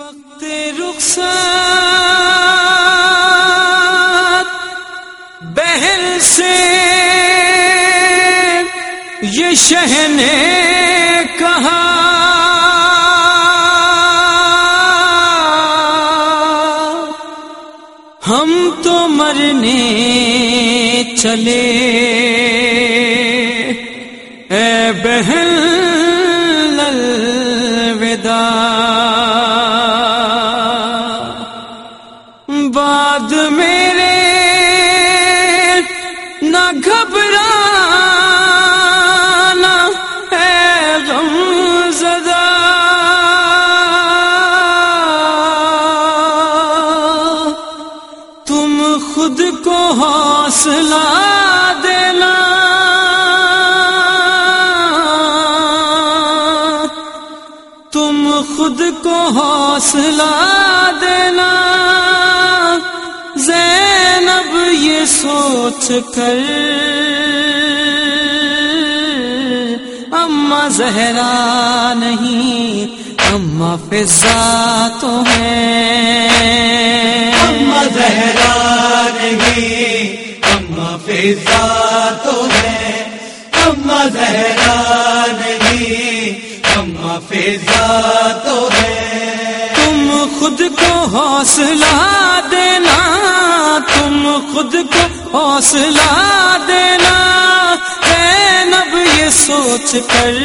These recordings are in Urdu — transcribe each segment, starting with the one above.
وقت رخصت بہل سے یہ شہ نے کہا ہم تو مرنے چلے اے بہن بعد میرے، نہ گھبرانا ہے غم زدہ۔ تم خود کو حوصلہ دینا۔ تم خود کو حوصلہ سوچ کر۔ اما زہرا نہیں اما فضا تو ہے۔ اما زہرا نہیں اما فضا تو ہے۔ اما زہرا نہیں اما فضا تو ہے۔ تم خود کو حوصلہ دینا خود کو حوصلہ دینا نب یہ سوچ کر۔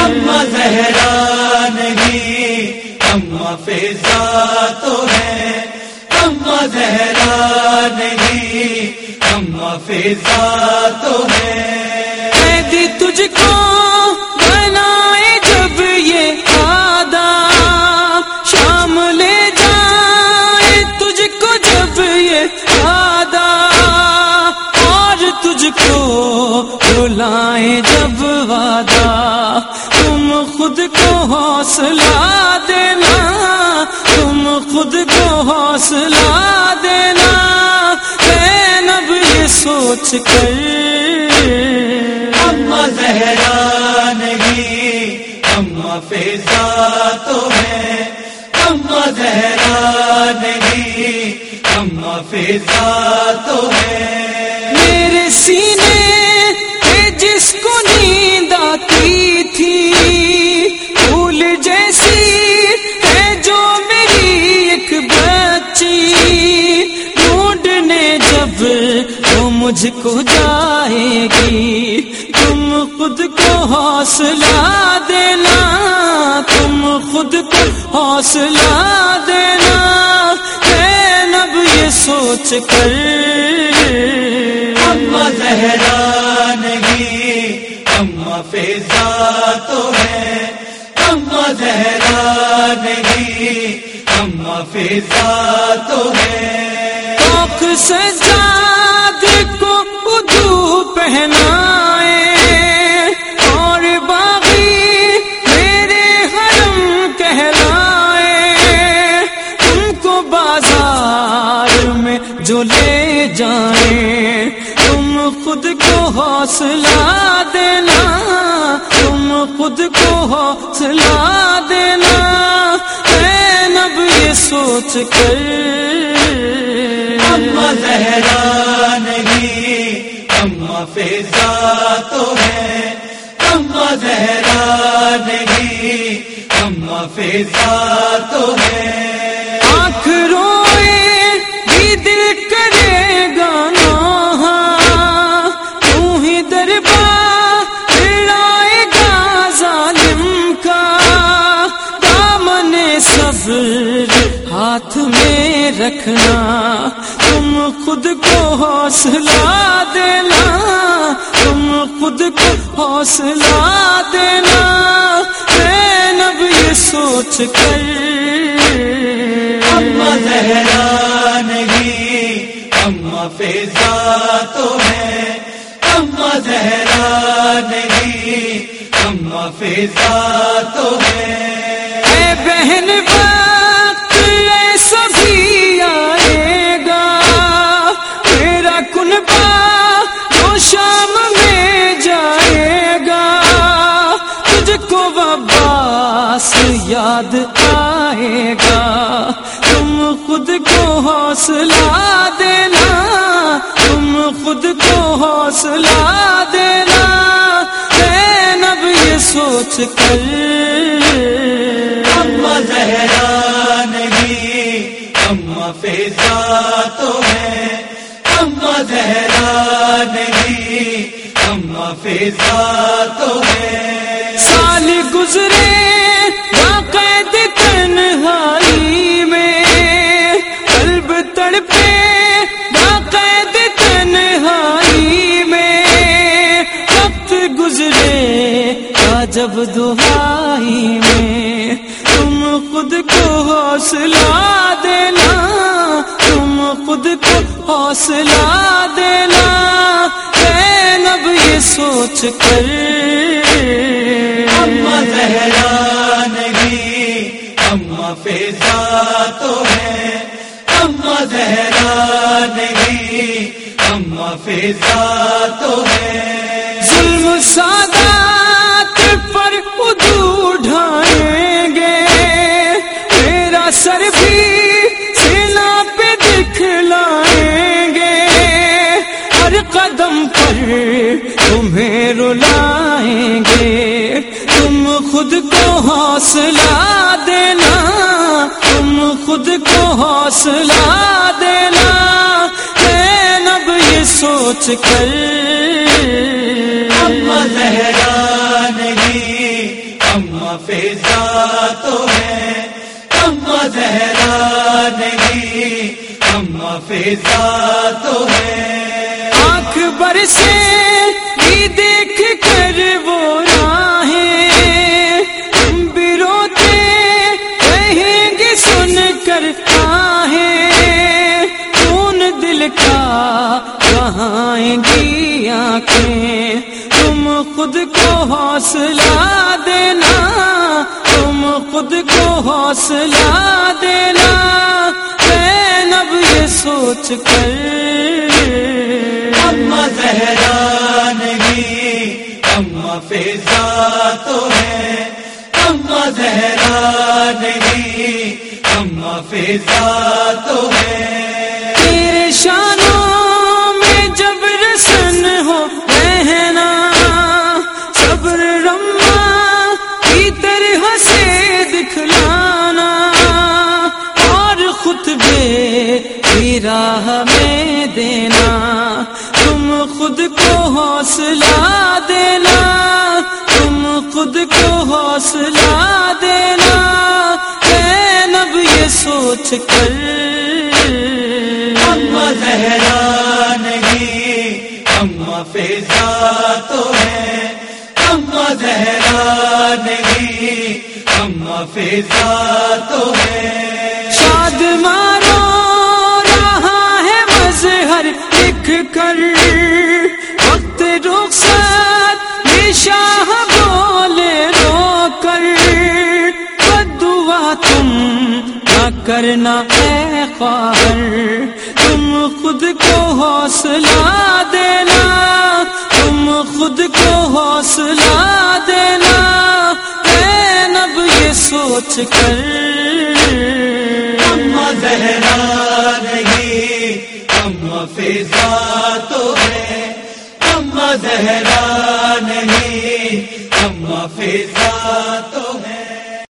اما زہرا نہیں اما فضا تو ہے اما زہرا نہیں اما فضا تو ہے تجھ کو حوصلہ دینا تم خود کو حوصلہ دینا نب یہ سوچ کر۔ اما زہرا نہیں اما فضا تو ہے۔ اما زہرا نہیں اما فضا تو ہے۔ میرے سینے مجھ کو جائے گی۔ تم خود کو حوصلہ دینا تم خود کو حوصلہ دینا۔ نب یہ سوچ کر۔ اما زہرا نہیں اما فضا تو ہے۔ اما زہرا نہیں اما فضا تو ہے۔ آنکھ حوصلہ دینا، تم خود کو حوصلہ دینا۔ اے نب، یہ سوچ کر۔ اما زہرا نہیں اما فضا تو ہے اما زہرا نہیں اما فضا تو ہے ہاتھ میں رکھنا، تم خود کو حوصلہ دینا، تم خود کو حوصلہ دینا میں نب یہ سوچ کر۔ اما زہرا نہیں، اما فضا تو ہے۔ اما زہرا نہیں، اما فضا تو ہے۔ کو حوصلہ دینا تم خود کو حوصلہ دینا۔ نب یہ سوچ کر۔ اما زہرا نہیں اما فیضا تو ہے۔ اما زہرا نہیں اما فیضا تو ہے۔ سال گزرے جب دہائی میں تم خود کو حوصلہ دینا تم خود کو حوصلہ دینا۔ نب یہ سوچ کر اما زہرا نہیں اما فیضا تو ہے۔ اما زہرا نہیں اما فیضا تو ہے۔ ظلم سادات خود کو حوصلہ دینا تم خود کو حوصلہ دینا۔ نب یہ سوچ کر۔ اما زہرا نہیں اما فیضا تو ہے اما زہرا نہیں اما فیضا تو ہے آنکھ برسے بھی دیکھ کر وہ حوصلہ دینا تم خود کو حوصلہ دینا۔ نب یہ سوچ کر۔ اما زہرا نہیں، اما فیضا تو ہے۔ اما زہرا نہیں، اما فیضا تو ہے۔ خود کو حوصلہ دینا تم خود کو حوصلہ دینا۔ نب یہ سوچ کر۔ اما زہرا نہیں اما فیضا تو ہے اما زہرا نہیں اما فیضا تو ہے شاد کرنا ہے خواہر تم خود کو حوصلہ دینا، تم خود کو حوصلہ دینا نب یہ سوچ کر۔ اما زہرا نہیں اما فیضا تو ہے اما زہرا نہیں اما فیضا تو